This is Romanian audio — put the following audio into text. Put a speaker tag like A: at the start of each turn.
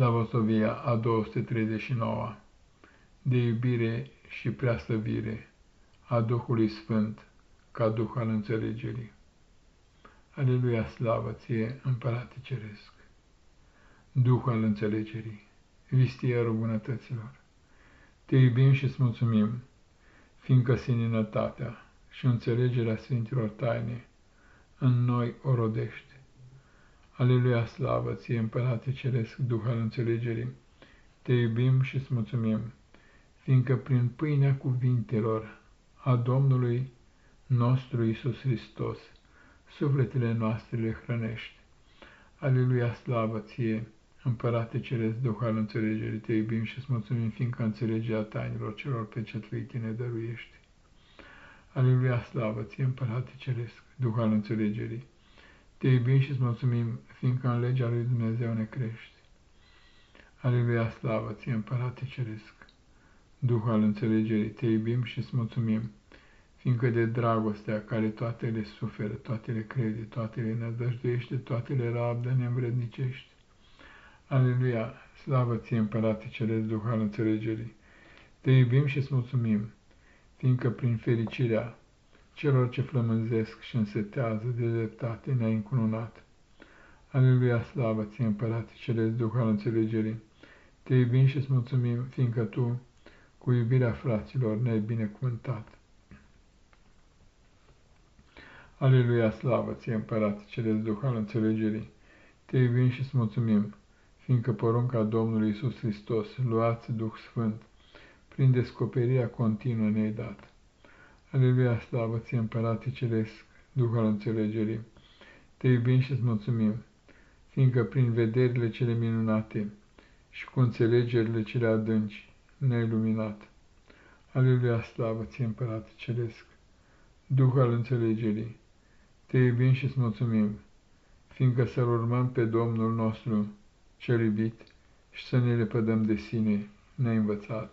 A: Slavosovia a 239 de iubire și preaslăvire a Duhului Sfânt ca Duh al înțelegerii. Aleluia, slavă ție, Împărate Ceresc, Duh al înțelegerii, vistierul bunătăților. Te iubim și îți mulțumim, fiindcă seninătatea și înțelegerea Sfinților Taine în noi o rodești Aleluia, slavă ție, Împărate Ceresc, Duh al înțelegerii, te iubim și îți mulțumim, fiindcă prin pâinea cuvintelor a Domnului nostru Isus Hristos, sufletele noastre le hrănești. Aleluia, slavă ție, Împărate Ceresc, Duh al înțelegerii, te iubim și îți mulțumim, fiindcă înțelegerea tainilor celor pecetuite ne dăruiești. Aleluia, slavă ție, Împărate Ceresc, Duh al înțelegerii, te iubim și îți mulțumim, fiindcă în legea lui Dumnezeu ne crești. Aleluia, slavă ție, Împărate Ceresc, Duh al înțelegerii, te iubim și îți mulțumim, fiindcă de dragostea care toate le suferă, toate le crede, toate le nădăjduiește, toate le rabdă, ne învrednicești. Aleluia, slavă ție, Împărate Ceresc, Duh al înțelegerii, te iubim și îți mulțumim, fiindcă prin fericirea celor ce flămânzesc și însetează de dreptate ne-ai încununat. Aleluia, slavă ție, Împărate Ceresc, Duh al înțelegerii, te iubim și îți mulțumim, fiindcă tu, cu iubirea fraților, ne-ai binecuvântat. Aleluia, slavă ție, Împărate Ceresc, Duh al înțelegerii, te iubim și îți mulțumim, fiindcă porunca Domnului Isus Hristos, luați Duh Sfânt, prin descoperirea continuă ne-ai dat. Aleluia, slavă ție, Împărate Ceresc, Duh al înțelegerii, te iubim și îți mulțumim, fiindcă prin vederile cele minunate și cu înțelegerile cele adânci ne-ai luminat. Aleluia, slavă ție, Împărate Ceresc, Duh al înțelegerii, te iubim și îți mulțumim, fiindcă să-L urmăm pe Domnul nostru cel iubit și să ne lepădăm de sine ne-ai învățat.